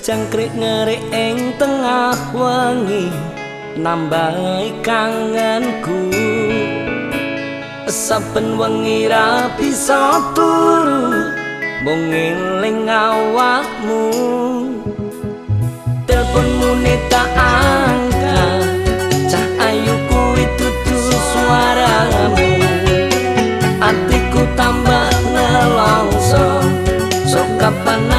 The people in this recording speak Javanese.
jangkrik ngerik ing tengah wangi nambah kangenku. Saben wengi ra bisa turu mung ngeling awakmu. Teleponmu neta angka cah ayu kuwi dudu suaramu. Atiku tambah nelongso sok kapan